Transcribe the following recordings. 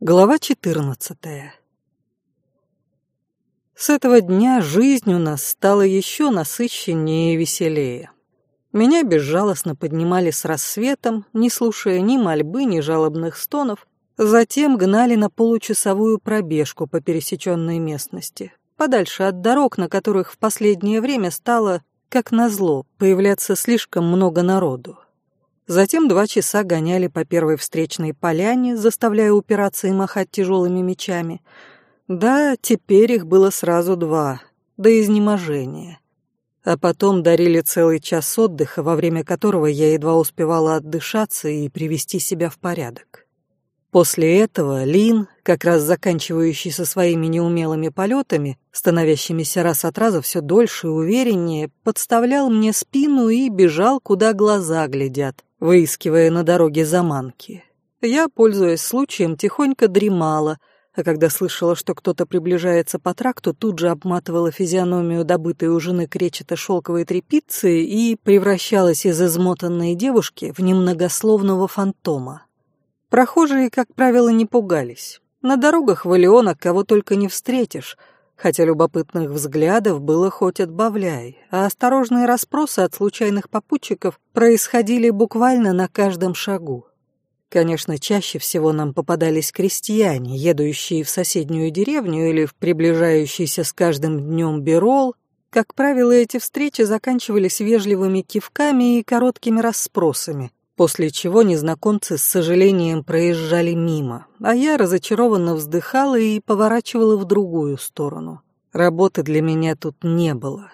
Глава 14. С этого дня жизнь у нас стала еще насыщеннее и веселее. Меня безжалостно поднимали с рассветом, не слушая ни мольбы, ни жалобных стонов, затем гнали на получасовую пробежку по пересеченной местности, подальше от дорог, на которых в последнее время стало, как назло, появляться слишком много народу. Затем два часа гоняли по первой встречной поляне, заставляя упираться и махать тяжелыми мечами. Да, теперь их было сразу два, до изнеможения. А потом дарили целый час отдыха, во время которого я едва успевала отдышаться и привести себя в порядок. После этого Лин, как раз заканчивающий со своими неумелыми полетами, становящимися раз от раза все дольше и увереннее, подставлял мне спину и бежал, куда глаза глядят, выискивая на дороге заманки. Я, пользуясь случаем, тихонько дремала, а когда слышала, что кто-то приближается по тракту, тут же обматывала физиономию добытой у жены кречето-шелковой тряпицы и превращалась из измотанной девушки в немногословного фантома. Прохожие, как правило, не пугались. На дорогах Валиона кого только не встретишь — хотя любопытных взглядов было хоть отбавляй, а осторожные расспросы от случайных попутчиков происходили буквально на каждом шагу. Конечно, чаще всего нам попадались крестьяне, едущие в соседнюю деревню или в приближающийся с каждым днем Берол. Как правило, эти встречи заканчивались вежливыми кивками и короткими расспросами, после чего незнакомцы с сожалением проезжали мимо, а я разочарованно вздыхала и поворачивала в другую сторону. Работы для меня тут не было.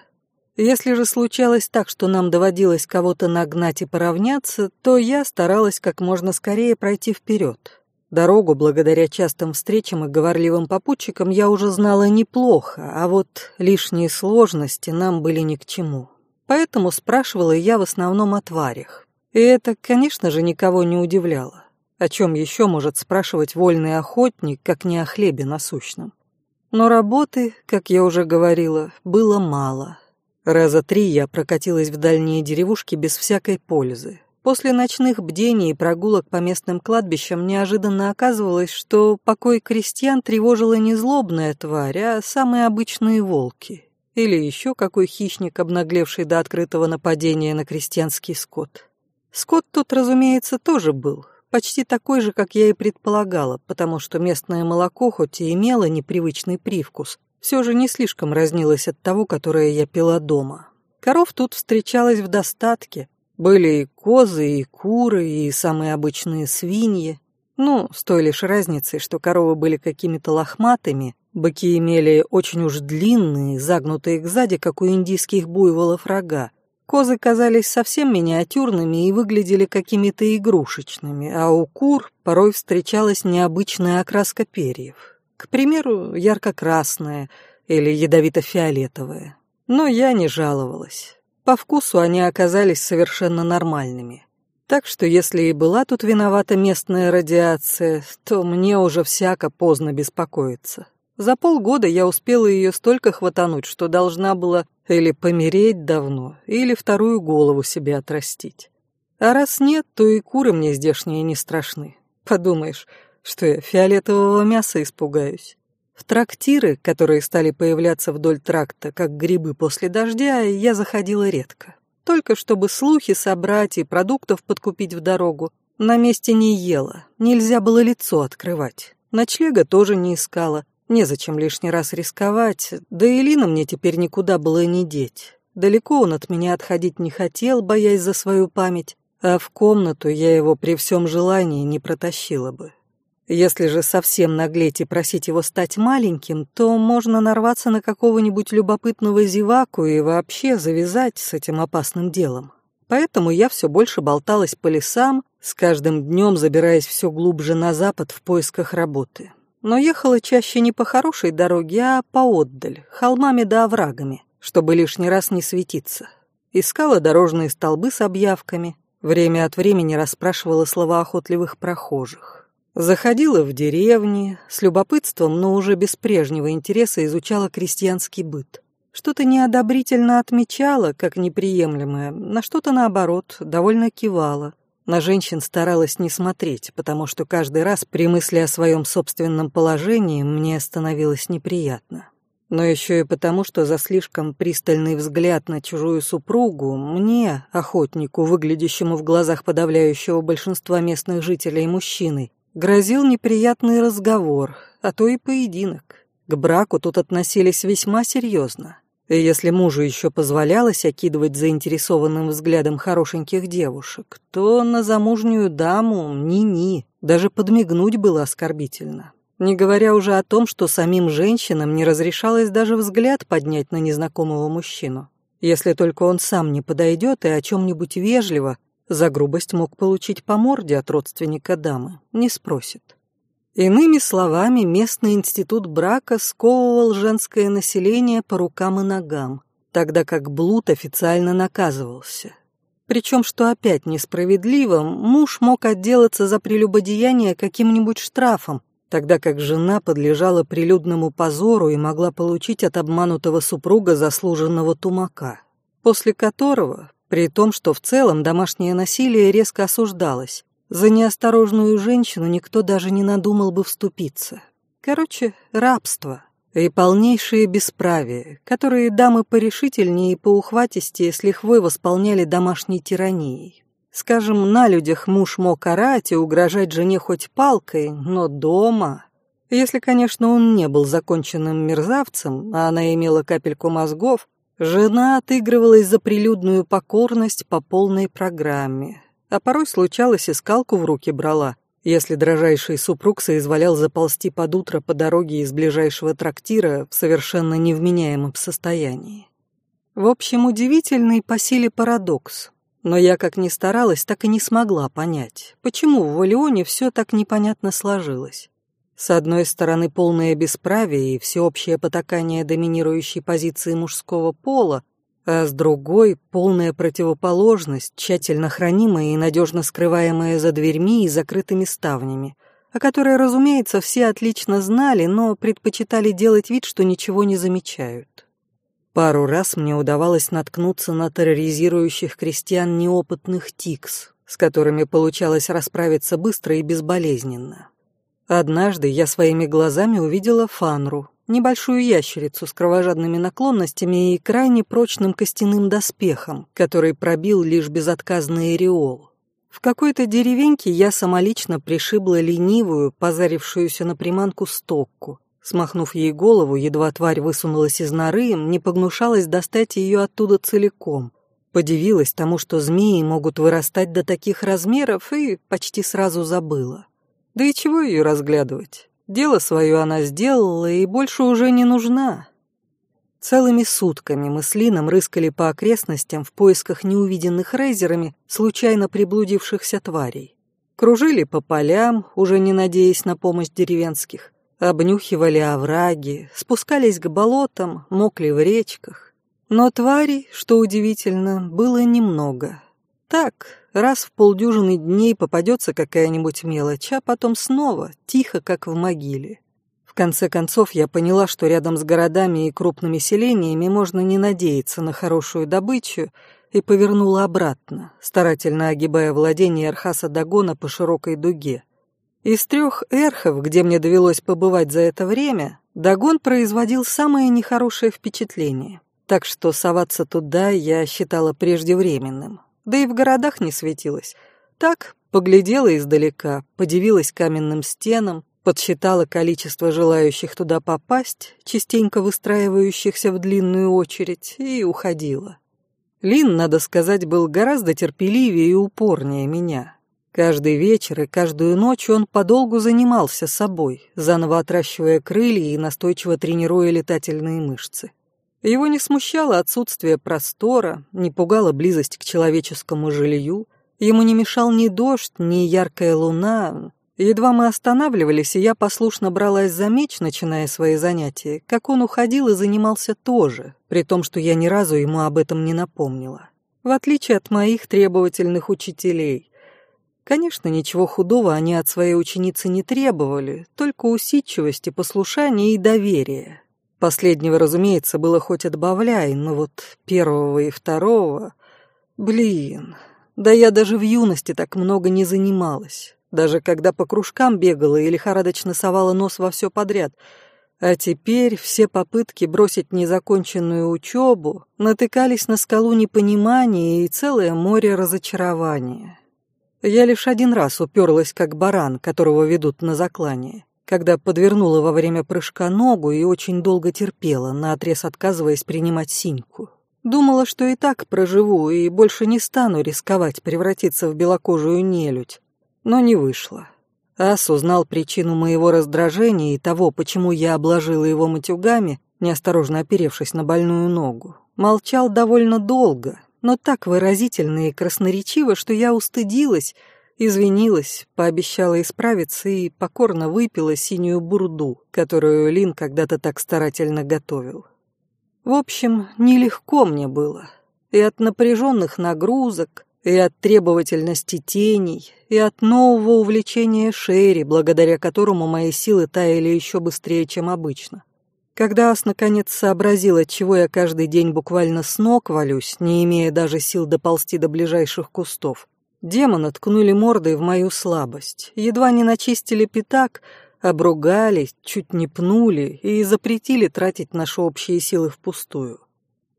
Если же случалось так, что нам доводилось кого-то нагнать и поравняться, то я старалась как можно скорее пройти вперед. Дорогу, благодаря частым встречам и говорливым попутчикам, я уже знала неплохо, а вот лишние сложности нам были ни к чему. Поэтому спрашивала я в основном о тварях. И это, конечно же, никого не удивляло. О чем еще может спрашивать вольный охотник, как не о хлебе насущном? Но работы, как я уже говорила, было мало. Раза три я прокатилась в дальние деревушки без всякой пользы. После ночных бдений и прогулок по местным кладбищам неожиданно оказывалось, что покой крестьян тревожила не злобная тварь, а самые обычные волки. Или еще какой хищник, обнаглевший до открытого нападения на крестьянский скот. Скот тут, разумеется, тоже был, почти такой же, как я и предполагала, потому что местное молоко, хоть и имело непривычный привкус, все же не слишком разнилось от того, которое я пила дома. Коров тут встречалось в достатке. Были и козы, и куры, и самые обычные свиньи. Ну, с той лишь разницей, что коровы были какими-то лохматыми, быки имели очень уж длинные, загнутые сзади, как у индийских буйволов, рога, Козы казались совсем миниатюрными и выглядели какими-то игрушечными, а у кур порой встречалась необычная окраска перьев. К примеру, ярко-красная или ядовито-фиолетовая. Но я не жаловалась. По вкусу они оказались совершенно нормальными. Так что если и была тут виновата местная радиация, то мне уже всяко поздно беспокоиться. За полгода я успела ее столько хватануть, что должна была или помереть давно, или вторую голову себе отрастить. А раз нет, то и куры мне здешние не страшны. Подумаешь, что я фиолетового мяса испугаюсь. В трактиры, которые стали появляться вдоль тракта, как грибы после дождя, я заходила редко. Только чтобы слухи собрать и продуктов подкупить в дорогу. На месте не ела, нельзя было лицо открывать. Ночлега тоже не искала, Незачем лишний раз рисковать, да и Лина мне теперь никуда было не деть. Далеко он от меня отходить не хотел, боясь за свою память, а в комнату я его при всем желании не протащила бы. Если же совсем наглеть и просить его стать маленьким, то можно нарваться на какого-нибудь любопытного зеваку и вообще завязать с этим опасным делом. Поэтому я все больше болталась по лесам, с каждым днем забираясь все глубже на запад в поисках работы но ехала чаще не по хорошей дороге, а поотдаль, холмами да оврагами, чтобы лишний раз не светиться. Искала дорожные столбы с объявками, время от времени расспрашивала слова охотливых прохожих. Заходила в деревни, с любопытством, но уже без прежнего интереса изучала крестьянский быт. Что-то неодобрительно отмечала, как неприемлемое, на что-то наоборот, довольно кивала. На женщин старалась не смотреть, потому что каждый раз при мысли о своем собственном положении мне становилось неприятно. Но еще и потому, что за слишком пристальный взгляд на чужую супругу мне, охотнику, выглядящему в глазах подавляющего большинства местных жителей мужчины, грозил неприятный разговор, а то и поединок. К браку тут относились весьма серьезно. И если мужу еще позволялось окидывать заинтересованным взглядом хорошеньких девушек, то на замужнюю даму ни-ни, даже подмигнуть было оскорбительно. Не говоря уже о том, что самим женщинам не разрешалось даже взгляд поднять на незнакомого мужчину. Если только он сам не подойдет и о чем-нибудь вежливо, за грубость мог получить по морде от родственника дамы, не спросит. Иными словами, местный институт брака сковывал женское население по рукам и ногам, тогда как блуд официально наказывался. Причем, что опять несправедливо, муж мог отделаться за прелюбодеяние каким-нибудь штрафом, тогда как жена подлежала прилюдному позору и могла получить от обманутого супруга заслуженного тумака, после которого, при том, что в целом домашнее насилие резко осуждалось, за неосторожную женщину никто даже не надумал бы вступиться. Короче, рабство и полнейшее бесправие, которые дамы порешительнее и поухватистее с лихвой восполняли домашней тиранией. Скажем, на людях муж мог орать и угрожать жене хоть палкой, но дома... Если, конечно, он не был законченным мерзавцем, а она имела капельку мозгов, жена отыгрывалась за прилюдную покорность по полной программе, а порой случалось и скалку в руки брала, если дрожайший супруг соизволял заползти под утро по дороге из ближайшего трактира в совершенно невменяемом состоянии. В общем, удивительный по силе парадокс. Но я, как ни старалась, так и не смогла понять, почему в Валионе все так непонятно сложилось. С одной стороны, полное бесправие и всеобщее потакание доминирующей позиции мужского пола, а с другой — полная противоположность, тщательно хранимая и надежно скрываемая за дверьми и закрытыми ставнями, о которой, разумеется, все отлично знали, но предпочитали делать вид, что ничего не замечают. Пару раз мне удавалось наткнуться на терроризирующих крестьян неопытных тикс, с которыми получалось расправиться быстро и безболезненно. Однажды я своими глазами увидела Фанру, небольшую ящерицу с кровожадными наклонностями и крайне прочным костяным доспехом, который пробил лишь безотказный ореол. В какой-то деревеньке я самолично пришибла ленивую, позарившуюся на приманку стокку. Смахнув ей голову, едва тварь высунулась из норы, не погнушалась достать ее оттуда целиком. Подивилась тому, что змеи могут вырастать до таких размеров, и почти сразу забыла. Да и чего ее разглядывать? Дело свое она сделала и больше уже не нужна. Целыми сутками мы с Лином рыскали по окрестностям в поисках неувиденных рейзерами случайно приблудившихся тварей. Кружили по полям, уже не надеясь на помощь деревенских, обнюхивали овраги, спускались к болотам, мокли в речках. Но тварей, что удивительно, было немного. Так, раз в полдюжины дней попадется какая-нибудь мелочь, а потом снова, тихо, как в могиле. В конце концов, я поняла, что рядом с городами и крупными селениями можно не надеяться на хорошую добычу, и повернула обратно, старательно огибая владение Архаса Дагона по широкой дуге. Из трех эрхов, где мне довелось побывать за это время, Дагон производил самое нехорошее впечатление, так что соваться туда я считала преждевременным да и в городах не светилась. Так, поглядела издалека, подивилась каменным стенам, подсчитала количество желающих туда попасть, частенько выстраивающихся в длинную очередь, и уходила. Лин, надо сказать, был гораздо терпеливее и упорнее меня. Каждый вечер и каждую ночь он подолгу занимался собой, заново отращивая крылья и настойчиво тренируя летательные мышцы. Его не смущало отсутствие простора, не пугала близость к человеческому жилью, ему не мешал ни дождь, ни яркая луна. Едва мы останавливались, и я послушно бралась за меч, начиная свои занятия, как он уходил и занимался тоже, при том, что я ни разу ему об этом не напомнила. В отличие от моих требовательных учителей. Конечно, ничего худого они от своей ученицы не требовали, только усидчивости, послушания и доверия. Последнего, разумеется, было хоть отбавляй, но вот первого и второго... Блин, Да я даже в юности так много не занималась, даже когда по кружкам бегала и лихорадочно совала нос во все подряд. А теперь все попытки бросить незаконченную учебу натыкались на скалу непонимания и целое море разочарования. Я лишь один раз уперлась, как баран, которого ведут на заклание, когда подвернула во время прыжка ногу и очень долго терпела, наотрез отказываясь принимать синьку. Думала, что и так проживу и больше не стану рисковать превратиться в белокожую нелюдь, но не вышло. Ас узнал причину моего раздражения и того, почему я обложила его матюгами, неосторожно оперевшись на больную ногу. Молчал довольно долго, но так выразительно и красноречиво, что я устыдилась, извинилась, пообещала исправиться и покорно выпила синюю бурду, которую Лин когда-то так старательно готовил. В общем, нелегко мне было. И от напряженных нагрузок, и от требовательности теней, и от нового увлечения Шерри, благодаря которому мои силы таяли еще быстрее, чем обычно. Когда Ас наконец сообразил, от чего я каждый день буквально с ног валюсь, не имея даже сил доползти до ближайших кустов, демона ткнули мордой в мою слабость, едва не начистили пятак, обругали, чуть не пнули и запретили тратить наши общие силы впустую.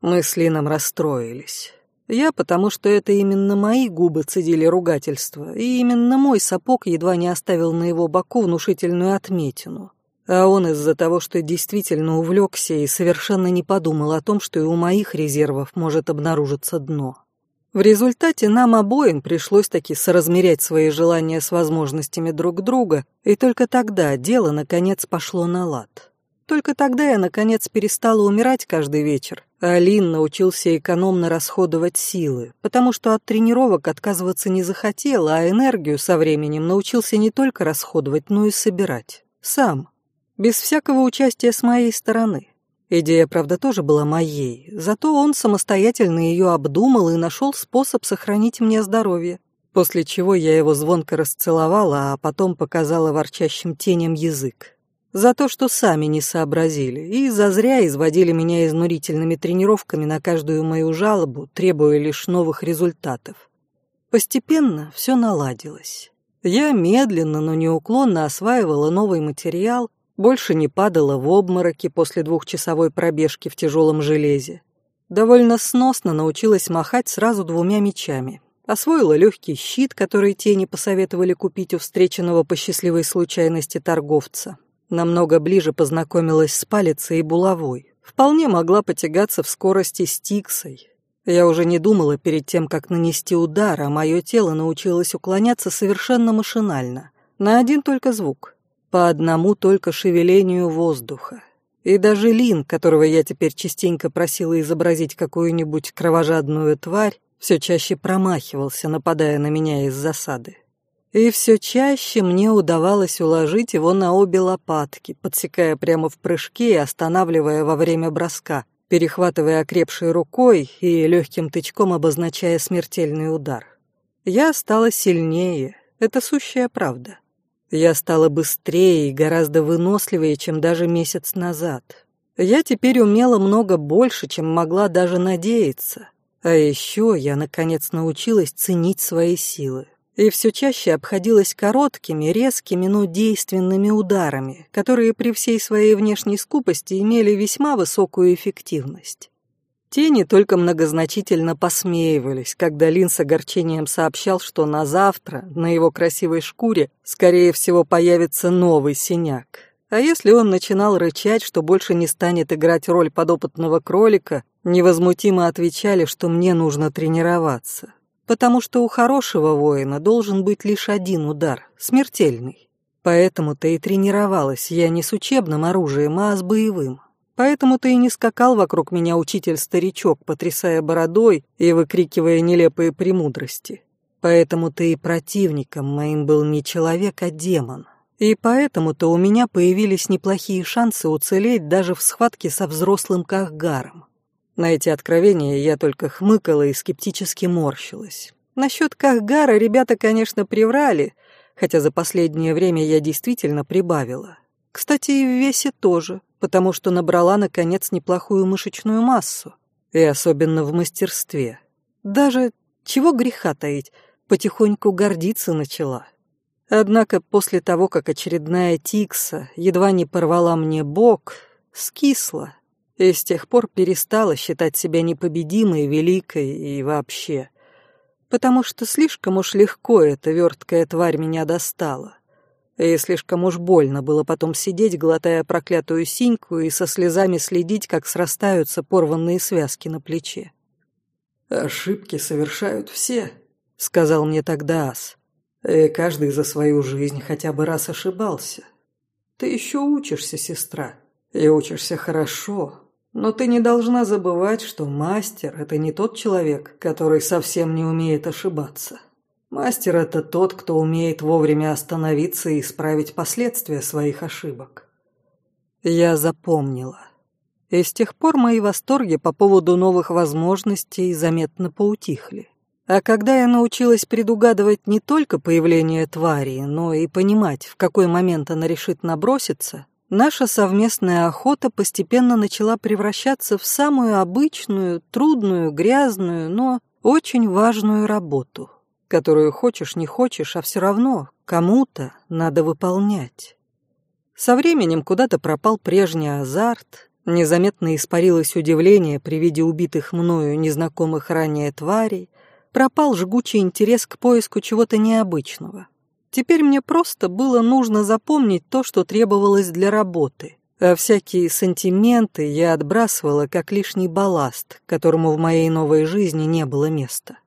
Мы с Лином расстроились. Я потому, что это именно мои губы цедили ругательство, и именно мой сапог едва не оставил на его боку внушительную отметину а он из-за того, что действительно увлекся и совершенно не подумал о том, что и у моих резервов может обнаружиться дно. В результате нам обоим пришлось таки соразмерять свои желания с возможностями друг друга, и только тогда дело наконец пошло на лад. Только тогда я наконец перестала умирать каждый вечер, а Алин научился экономно расходовать силы, потому что от тренировок отказываться не захотел, а энергию со временем научился не только расходовать, но и собирать. Сам, без всякого участия с моей стороны. Идея, правда, тоже была моей, зато он самостоятельно ее обдумал и нашел способ сохранить мне здоровье, после чего я его звонко расцеловала, а потом показала ворчащим теням язык. За то, что сами не сообразили и зазря изводили меня изнурительными тренировками на каждую мою жалобу, требуя лишь новых результатов. Постепенно все наладилось. Я медленно, но неуклонно осваивала новый материал, больше не падала в обмороки после двухчасовой пробежки в тяжелом железе. Довольно сносно научилась махать сразу двумя мечами. Освоила легкий щит, который тени посоветовали купить у встреченного по счастливой случайности торговца. Намного ближе познакомилась с палицей и булавой. Вполне могла потягаться в скорости с Тиксой. Я уже не думала перед тем, как нанести удар, а мое тело научилось уклоняться совершенно машинально. На один только звук по одному только шевелению воздуха. И даже Лин, которого я теперь частенько просила изобразить какую-нибудь кровожадную тварь, все чаще промахивался, нападая на меня из засады. И все чаще мне удавалось уложить его на обе лопатки, подсекая прямо в прыжке и останавливая во время броска, перехватывая окрепшей рукой и легким тычком обозначая смертельный удар. Я стала сильнее, это сущая правда. Я стала быстрее и гораздо выносливее, чем даже месяц назад. Я теперь умела много больше, чем могла даже надеяться. А еще я, наконец, научилась ценить свои силы. И все чаще обходилась короткими, резкими, но действенными ударами, которые при всей своей внешней скупости имели весьма высокую эффективность. Тени только многозначительно посмеивались, когда Лин с огорчением сообщал, что на завтра на его красивой шкуре, скорее всего, появится новый синяк. А если он начинал рычать, что больше не станет играть роль подопытного кролика, невозмутимо отвечали, что мне нужно тренироваться. Потому что у хорошего воина должен быть лишь один удар, смертельный. Поэтому-то и тренировалась я не с учебным оружием, а с боевым. Поэтому ты и не скакал вокруг меня учитель-старичок, потрясая бородой и выкрикивая нелепые премудрости. Поэтому ты и противником моим был не человек, а демон. И поэтому-то у меня появились неплохие шансы уцелеть даже в схватке со взрослым Кахгаром. На эти откровения я только хмыкала и скептически морщилась. Насчет Кахгара ребята, конечно, приврали, хотя за последнее время я действительно прибавила. Кстати, и в весе тоже потому что набрала, наконец, неплохую мышечную массу, и особенно в мастерстве. Даже чего греха таить, потихоньку гордиться начала. Однако после того, как очередная тикса едва не порвала мне бок, скисла, и с тех пор перестала считать себя непобедимой, великой и вообще. Потому что слишком уж легко эта верткая тварь меня достала. И слишком уж больно было потом сидеть, глотая проклятую синьку и со слезами следить, как срастаются порванные связки на плече. «Ошибки совершают все», — сказал мне тогда Ас. И каждый за свою жизнь хотя бы раз ошибался. Ты еще учишься, сестра, и учишься хорошо, но ты не должна забывать, что мастер – это не тот человек, который совсем не умеет ошибаться. Мастер – это тот, кто умеет вовремя остановиться и исправить последствия своих ошибок. Я запомнила. И с тех пор мои восторги по поводу новых возможностей заметно поутихли. А когда я научилась предугадывать не только появление твари, но и понимать, в какой момент она решит наброситься, наша совместная охота постепенно начала превращаться в самую обычную, трудную, грязную, но очень важную работу, которую хочешь не хочешь, а все равно кому-то надо выполнять. Со временем куда-то пропал прежний азарт, незаметно испарилось удивление при виде убитых мною незнакомых ранее тварей, пропал жгучий интерес к поиску чего-то необычного. Теперь мне просто было нужно запомнить то, что требовалось для работы, а всякие сантименты я отбрасывала как лишний балласт, которому в моей новой жизни не было места.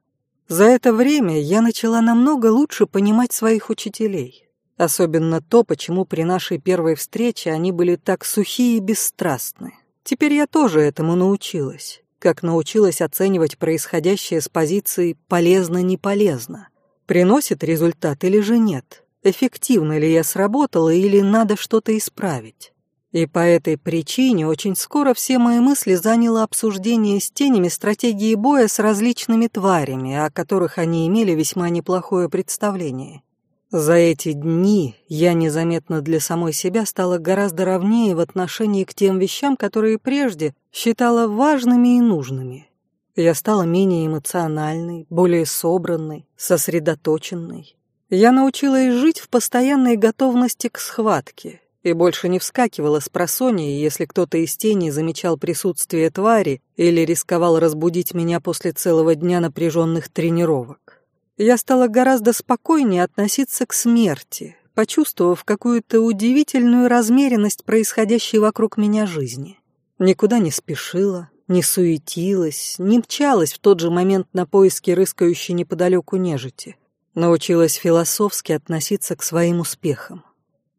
За это время я начала намного лучше понимать своих учителей. Особенно то, почему при нашей первой встрече они были так сухие и бесстрастны. Теперь я тоже этому научилась как научилась оценивать происходящее с позиции «полезно-не полезно». Приносит результат или же нет? Эффективно ли я сработала или надо что-то исправить? И по этой причине очень скоро все мои мысли заняло обсуждение с тенями стратегии боя с различными тварями, о которых они имели весьма неплохое представление. За эти дни я незаметно для самой себя стала гораздо ровнее в отношении к тем вещам, которые прежде считала важными и нужными. Я стала менее эмоциональной, более собранной, сосредоточенной. Я научилась жить в постоянной готовности к схватке и больше не вскакивала с просонья, если кто-то из тени замечал присутствие твари или рисковал разбудить меня после целого дня напряженных тренировок я стала гораздо спокойнее относиться к смерти, почувствовав какую-то удивительную размеренность происходящей вокруг меня жизни. Никуда не спешила, не суетилась, не мчалась в тот же момент на поиски рыскающей неподалеку нежити. Научилась философски относиться к своим успехам.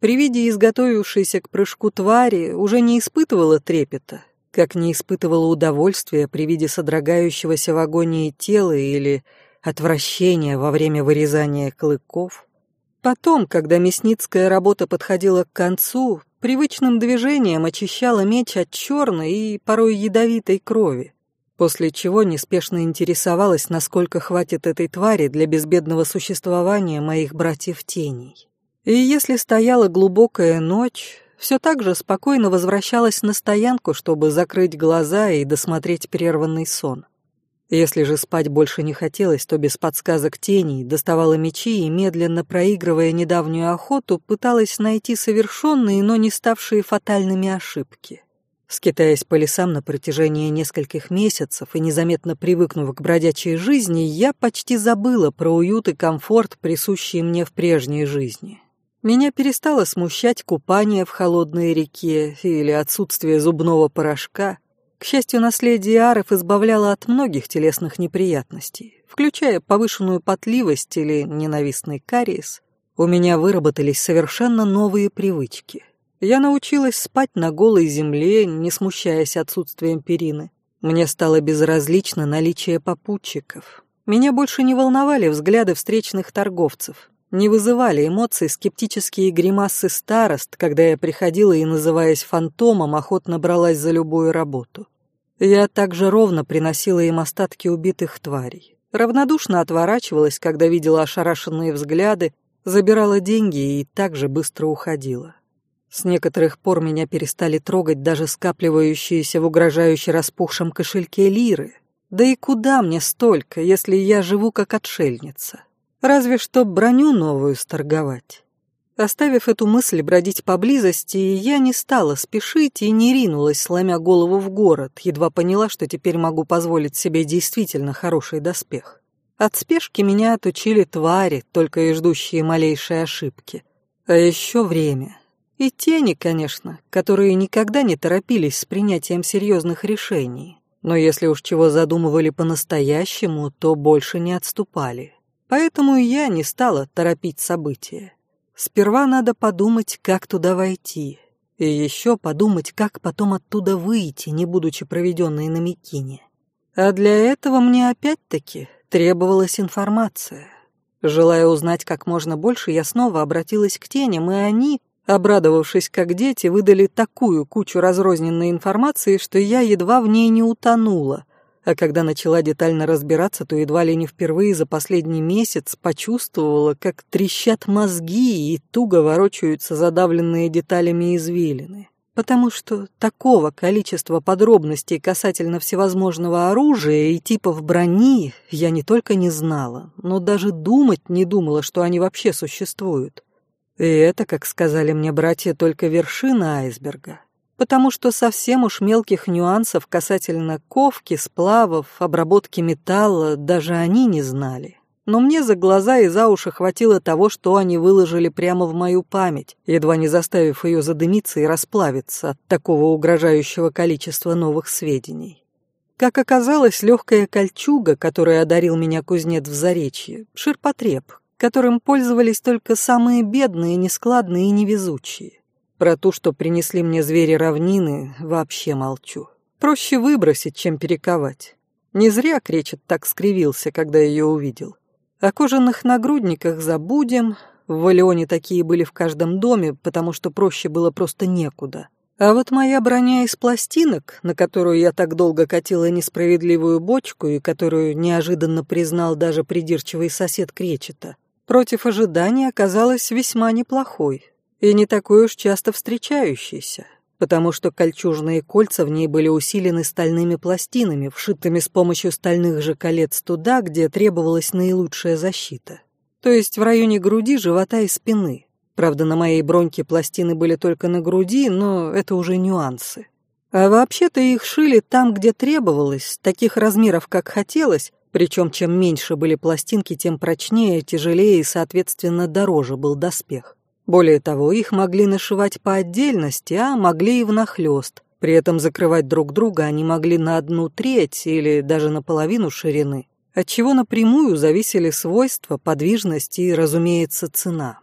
При виде изготовившейся к прыжку твари уже не испытывала трепета, как не испытывала удовольствия при виде содрогающегося в агонии тела или отвращение во время вырезания клыков. Потом, когда мясницкая работа подходила к концу, привычным движением очищала меч от черной и порой ядовитой крови, после чего неспешно интересовалась, насколько хватит этой твари для безбедного существования моих братьев-теней. И если стояла глубокая ночь, все так же спокойно возвращалась на стоянку, чтобы закрыть глаза и досмотреть прерванный сон. Если же спать больше не хотелось, то без подсказок теней доставала мечи и, медленно проигрывая недавнюю охоту, пыталась найти совершенные, но не ставшие фатальными ошибки. Скитаясь по лесам на протяжении нескольких месяцев и незаметно привыкнув к бродячей жизни, я почти забыла про уют и комфорт, присущие мне в прежней жизни. Меня перестало смущать купание в холодной реке или отсутствие зубного порошка — к счастью, наследие аров избавляло от многих телесных неприятностей, включая повышенную потливость или ненавистный кариес. У меня выработались совершенно новые привычки. Я научилась спать на голой земле, не смущаясь отсутствием перины. Мне стало безразлично наличие попутчиков. Меня больше не волновали взгляды встречных торговцев. Не вызывали эмоций скептические гримасы старост, когда я приходила и, называясь фантомом, охотно бралась за любую работу. Я также ровно приносила им остатки убитых тварей. Равнодушно отворачивалась, когда видела ошарашенные взгляды, забирала деньги и также быстро уходила. С некоторых пор меня перестали трогать даже скапливающиеся в угрожающе распухшем кошельке лиры. Да и куда мне столько, если я живу как отшельница? Разве что броню новую сторговать. Оставив эту мысль бродить поблизости, я не стала спешить и не ринулась, сломя голову в город, едва поняла, что теперь могу позволить себе действительно хороший доспех. От спешки меня отучили твари, только и ждущие малейшей ошибки. А еще время. И тени, конечно, которые никогда не торопились с принятием серьезных решений. Но если уж чего задумывали по-настоящему, то больше не отступали. Поэтому и я не стала торопить события. Сперва надо подумать, как туда войти. И еще подумать, как потом оттуда выйти, не будучи проведенной на Микине. А для этого мне опять-таки требовалась информация. Желая узнать как можно больше, я снова обратилась к теням, и они, обрадовавшись как дети, выдали такую кучу разрозненной информации, что я едва в ней не утонула, а когда начала детально разбираться, то едва ли не впервые за последний месяц почувствовала, как трещат мозги и туго ворочаются задавленные деталями извилины. Потому что такого количества подробностей касательно всевозможного оружия и типов брони я не только не знала, но даже думать не думала, что они вообще существуют. И это, как сказали мне братья, только вершина айсберга. Потому что совсем уж мелких нюансов касательно ковки, сплавов, обработки металла даже они не знали. Но мне за глаза и за уши хватило того, что они выложили прямо в мою память, едва не заставив ее задымиться и расплавиться от такого угрожающего количества новых сведений. Как оказалось, легкая кольчуга, которой одарил меня кузнец в Заречье, ширпотреб, которым пользовались только самые бедные, нескладные и невезучие. Про то, что принесли мне звери равнины, вообще молчу. Проще выбросить, чем перековать. Не зря Кречет так скривился, когда ее увидел. О кожаных нагрудниках забудем. В Валионе такие были в каждом доме, потому что проще было просто некуда. А вот моя броня из пластинок, на которую я так долго катила несправедливую бочку и которую неожиданно признал даже придирчивый сосед Кречета, против ожиданий оказалась весьма неплохой и не такой уж часто встречающейся, потому что кольчужные кольца в ней были усилены стальными пластинами, вшитыми с помощью стальных же колец туда, где требовалась наилучшая защита. То есть в районе груди, живота и спины. Правда, на моей броньке пластины были только на груди, но это уже нюансы. А вообще-то их шили там, где требовалось, таких размеров, как хотелось, причем чем меньше были пластинки, тем прочнее, тяжелее и, соответственно, дороже был доспех. Более того, их могли нашивать по отдельности, а могли и внахлёст. При этом закрывать друг друга они могли на одну треть или даже на половину ширины, от чего напрямую зависели свойства, подвижность и, разумеется, цена.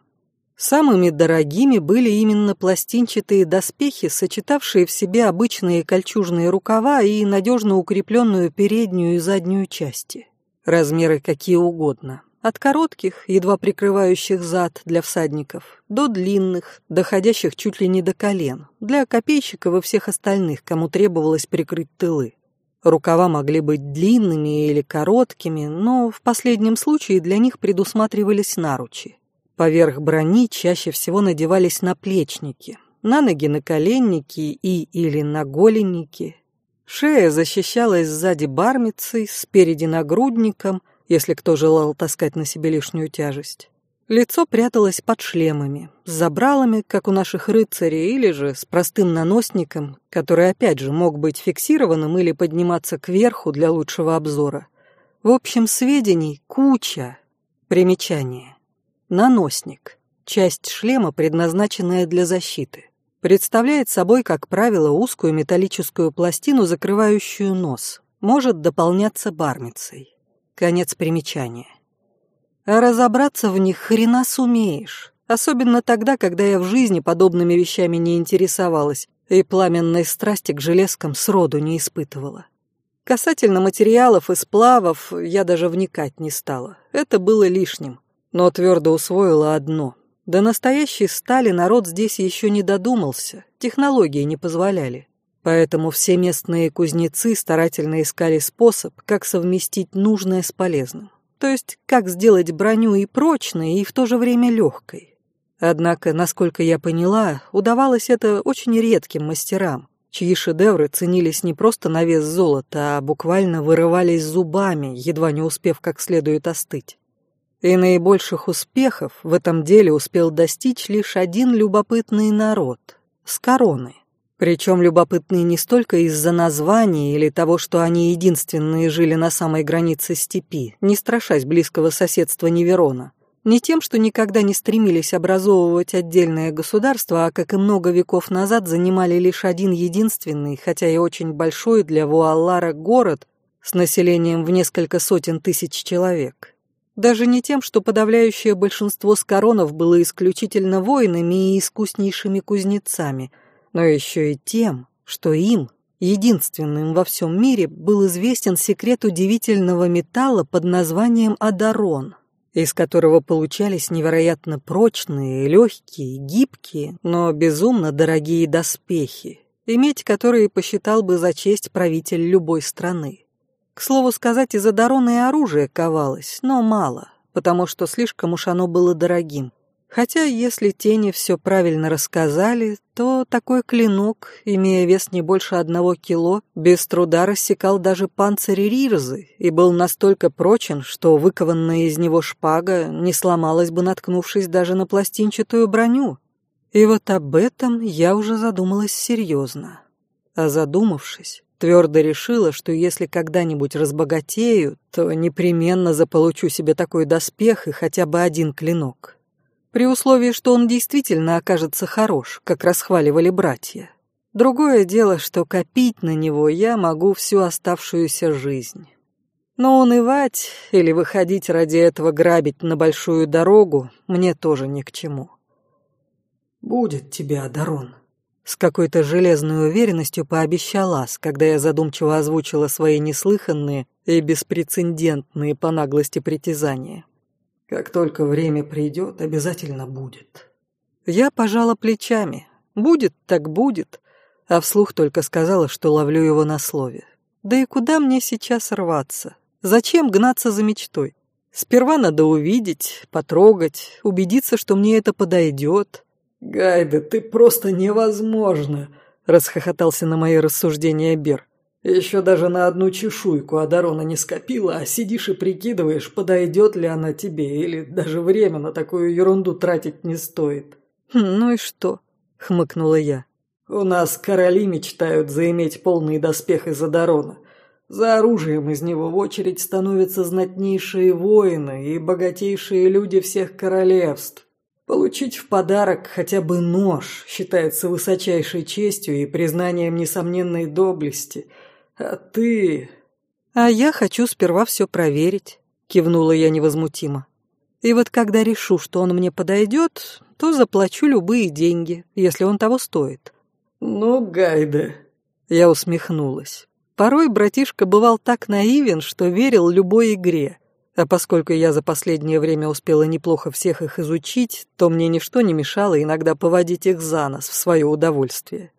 Самыми дорогими были именно пластинчатые доспехи, сочетавшие в себе обычные кольчужные рукава и надежно укрепленную переднюю и заднюю части. Размеры какие угодно. От коротких, едва прикрывающих зад для всадников, до длинных, доходящих чуть ли не до колен, для копейщиков и всех остальных, кому требовалось прикрыть тылы. Рукава могли быть длинными или короткими, но в последнем случае для них предусматривались наручи. Поверх брони чаще всего надевались наплечники, на ноги наколенники и или наголенники. Шея защищалась сзади бармицей, спереди нагрудником, если кто желал таскать на себе лишнюю тяжесть. Лицо пряталось под шлемами, с забралами, как у наших рыцарей, или же с простым наносником, который опять же мог быть фиксированным или подниматься кверху для лучшего обзора. В общем, сведений куча. Примечание. Наносник. Часть шлема, предназначенная для защиты. Представляет собой, как правило, узкую металлическую пластину, закрывающую нос. Может дополняться бармицей. Конец примечания. А разобраться в них хрена сумеешь. Особенно тогда, когда я в жизни подобными вещами не интересовалась и пламенной страсти к железкам сроду не испытывала. Касательно материалов и сплавов я даже вникать не стала. Это было лишним но твердо усвоила одно. До настоящей стали народ здесь еще не додумался, технологии не позволяли. Поэтому все местные кузнецы старательно искали способ, как совместить нужное с полезным. То есть, как сделать броню и прочной, и в то же время легкой. Однако, насколько я поняла, удавалось это очень редким мастерам. чьи шедевры ценились не просто на вес золота, а буквально вырывались зубами, едва не успев как следует остыть. И наибольших успехов в этом деле успел достичь лишь один любопытный народ — с короны. Причем любопытный не столько из-за названия или того, что они единственные жили на самой границе степи, не страшась близкого соседства Неверона, не тем, что никогда не стремились образовывать отдельное государство, а, как и много веков назад, занимали лишь один единственный, хотя и очень большой для Вуаллара город с населением в несколько сотен тысяч человек. Даже не тем, что подавляющее большинство скоронов было исключительно воинами и искуснейшими кузнецами, но еще и тем, что им, единственным во всем мире, был известен секрет удивительного металла под названием адарон, из которого получались невероятно прочные, легкие, гибкие, но безумно дорогие доспехи, иметь которые посчитал бы за честь правитель любой страны. К слову сказать, из Адарона и оружие ковалось, но мало, потому что слишком уж оно было дорогим. Хотя, если тени все правильно рассказали, то такой клинок, имея вес не больше одного кило, без труда рассекал даже панцири Рирзы и был настолько прочен, что выкованная из него шпага не сломалась бы, наткнувшись даже на пластинчатую броню. И вот об этом я уже задумалась серьезно. А задумавшись, Твердо решила, что если когда-нибудь разбогатею, то непременно заполучу себе такой доспех и хотя бы один клинок. При условии, что он действительно окажется хорош, как расхваливали братья. Другое дело, что копить на него я могу всю оставшуюся жизнь. Но унывать или выходить ради этого грабить на большую дорогу мне тоже ни к чему. «Будет тебе, Дарон», с какой-то железной уверенностью пообещал Ас, когда я задумчиво озвучила свои неслыханные и беспрецедентные по наглости притязания. «Как только время придет, обязательно будет». Я пожала плечами. «Будет, так будет», а вслух только сказала, что ловлю его на слове. «Да и куда мне сейчас рваться? Зачем гнаться за мечтой? Сперва надо увидеть, потрогать, убедиться, что мне это подойдет». «Гайда, ты просто невозможно!» — расхохотался на мои рассуждения Бер. «Еще даже на одну чешуйку Адарона не скопила, а сидишь и прикидываешь, подойдет ли она тебе, или даже время на такую ерунду тратить не стоит». «Хм, «Ну и что?» — хмыкнула я. «У нас короли мечтают заиметь полный доспех из Адарона. За оружием из него в очередь становятся знатнейшие воины и богатейшие люди всех королевств. Получить в подарок хотя бы нож считается высочайшей честью и признанием несомненной доблести. А ты... А я хочу сперва все проверить, кивнула я невозмутимо. И вот когда решу, что он мне подойдет, то заплачу любые деньги, если он того стоит. Ну, Гайда... Я усмехнулась. Порой братишка бывал так наивен, что верил любой игре — а поскольку я за последнее время успела неплохо всех их изучить, то мне ничто не мешало иногда поводить их за нос в свое удовольствие.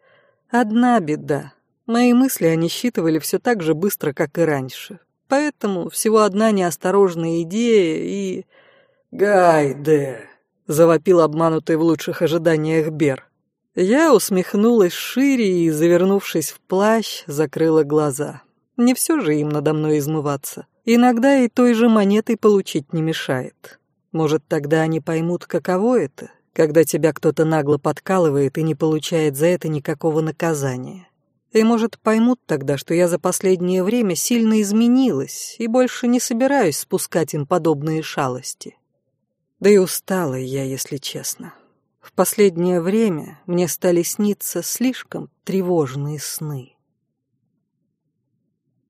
Одна беда. Мои мысли они считывали все так же быстро, как и раньше. Поэтому всего одна неосторожная идея и... «Гайде!» — завопил обманутый в лучших ожиданиях Бер. Я усмехнулась шире и, завернувшись в плащ, закрыла глаза. Не все же им надо мной измываться. Иногда и той же монетой получить не мешает. Может, тогда они поймут, каково это, когда тебя кто-то нагло подкалывает и не получает за это никакого наказания. И, может, поймут тогда, что я за последнее время сильно изменилась и больше не собираюсь спускать им подобные шалости. Да и устала я, если честно. В последнее время мне стали сниться слишком тревожные сны.